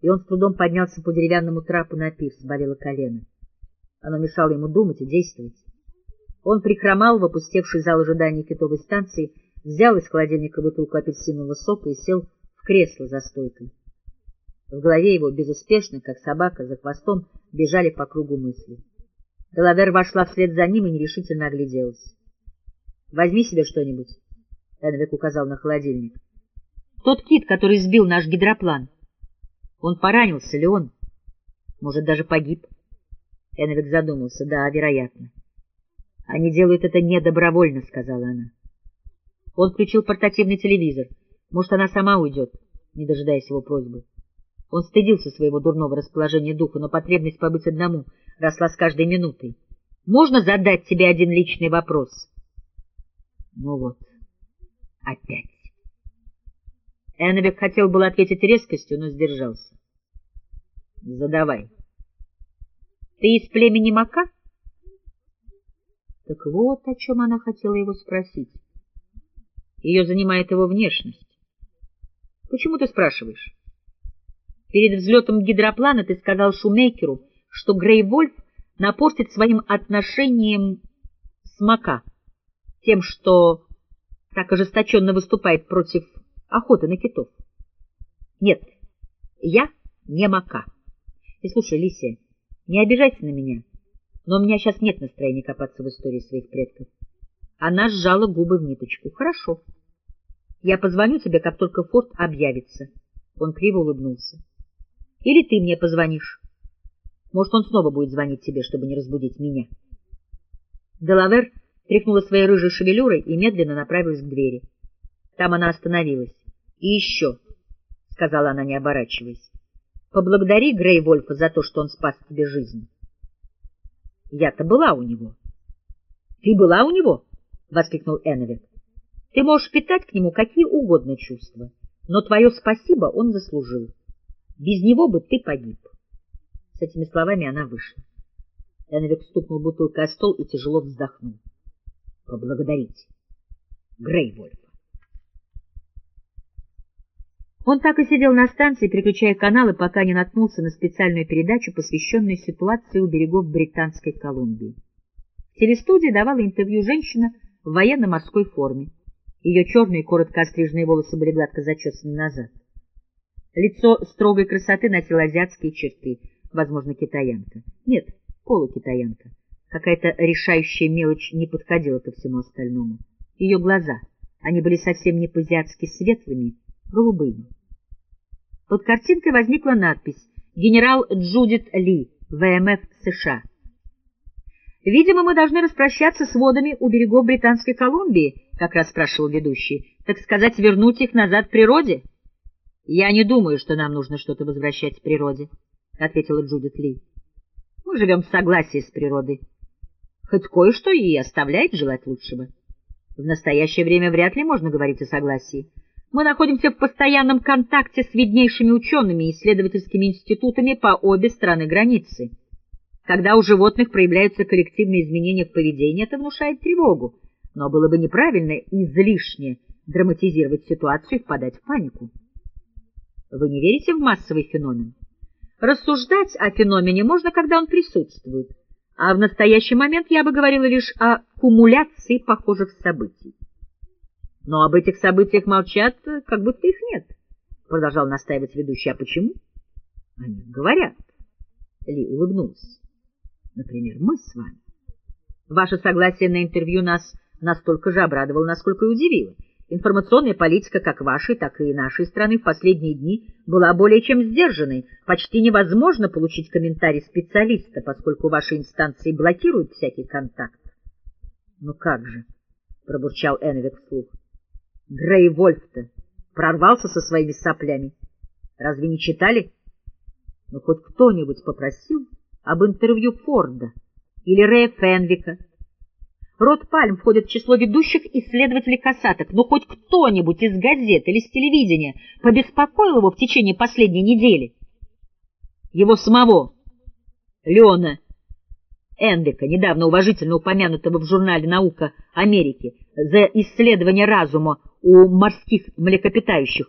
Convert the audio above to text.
и он с трудом поднялся по деревянному трапу на пирс, болело колено. Оно мешало ему думать и действовать. Он прихромал в опустевший зал ожидания китовой станции, взял из холодильника бутылку апельсинового сока и сел в кресло за стойкой. В голове его безуспешно, как собака, за хвостом бежали по кругу мысли. Делавер вошла вслед за ним и нерешительно огляделась. — Возьми себе что-нибудь, — Энвик указал на холодильник. — Тот кит, который сбил наш гидроплан. Он поранился ли он? Может, даже погиб? Энвик задумался. Да, вероятно. — Они делают это недобровольно, — сказала она. Он включил портативный телевизор. Может, она сама уйдет, не дожидаясь его просьбы. Он стыдился своего дурного расположения духа, но потребность побыть одному росла с каждой минутой. «Можно задать тебе один личный вопрос?» Ну вот, опять. Эннвик хотел было ответить резкостью, но сдержался. «Задавай». «Ты из племени Мака?» Так вот о чем она хотела его спросить. Ее занимает его внешность. «Почему ты спрашиваешь?» Перед взлетом гидроплана ты сказал Шумейкеру, что Грей Вольф напортит своим отношением с Мака, тем, что так ожесточенно выступает против охоты на китов. Нет, я не Мака. И слушай, Лисия, не обижайся на меня, но у меня сейчас нет настроения копаться в истории своих предков. Она сжала губы в ниточку. Хорошо. Я позвоню тебе, как только Форд объявится. Он криво улыбнулся. Или ты мне позвонишь. Может, он снова будет звонить тебе, чтобы не разбудить меня. Делавер тряхнула своей рыжей шевелюрой и медленно направилась к двери. Там она остановилась. — И еще, — сказала она, не оборачиваясь, — поблагодари Грей Вольфа за то, что он спас тебе жизнь. — Я-то была у него. — Ты была у него? — воскликнул Эновик. — Ты можешь питать к нему какие угодно чувства, но твое спасибо он заслужил. Без него бы ты погиб. С этими словами она вышла. Эновик стукнул бутылкой о стол и тяжело вздохнул. Поблагодарить. Грейвольфа. Он так и сидел на станции, переключая каналы, пока не наткнулся на специальную передачу, посвященную ситуации у берегов Британской Колумбии. В телестудии давала интервью женщина в военно-морской форме. Ее черные, коротко остриженные волосы были гладко зачесаны назад. Лицо строгой красоты носило азиатские черты, возможно, китаянка. Нет, полукитаянка. Какая-то решающая мелочь не подходила ко всему остальному. Ее глаза, они были совсем не по-азиатски светлыми, голубыми. Под картинкой возникла надпись «Генерал Джудит Ли, ВМФ США». «Видимо, мы должны распрощаться с водами у берегов Британской Колумбии», — как раз спрашивал ведущий, — «так сказать, вернуть их назад природе». «Я не думаю, что нам нужно что-то возвращать природе», — ответила Джудит Ли. «Мы живем в согласии с природой. Хоть кое-что и оставляет желать лучшего. В настоящее время вряд ли можно говорить о согласии. Мы находимся в постоянном контакте с виднейшими учеными и исследовательскими институтами по обе стороны границы. Когда у животных проявляются коллективные изменения в поведении, это внушает тревогу, но было бы неправильно излишне драматизировать ситуацию и впадать в панику. Вы не верите в массовый феномен? Рассуждать о феномене можно, когда он присутствует, а в настоящий момент я бы говорила лишь о кумуляции похожих событий. Но об этих событиях молчат, как будто их нет, — продолжал настаивать ведущий. А почему? Они говорят. Ли улыбнулся. Например, мы с вами. Ваше согласие на интервью нас настолько же обрадовало, насколько и удивило. Информационная политика как вашей, так и нашей страны в последние дни была более чем сдержанной. Почти невозможно получить комментарий специалиста, поскольку ваши инстанции блокируют всякий контакт. — Ну как же, — пробурчал Энвик вслух. — Грей Вольф-то прорвался со своими соплями. Разве не читали? Ну, хоть кто-нибудь попросил об интервью Форда или Рэя Фенвика, Рот Пальм входит в число ведущих исследователей касаток, но хоть кто-нибудь из газет или с телевидения побеспокоил его в течение последней недели? Его самого, Леона Эндека, недавно уважительно упомянутого в журнале «Наука Америки» за исследование разума у морских млекопитающих,